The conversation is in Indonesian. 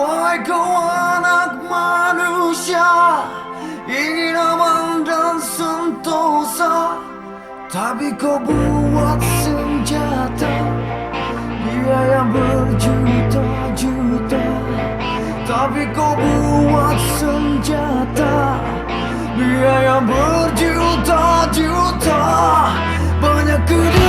Wahai kau anak manusia Ingin aman dan sentosa Tapi kau buat senjata. Biaya berjuta-juta Tapi kau buat senjata. Biaya berjuta-juta Banyak kedua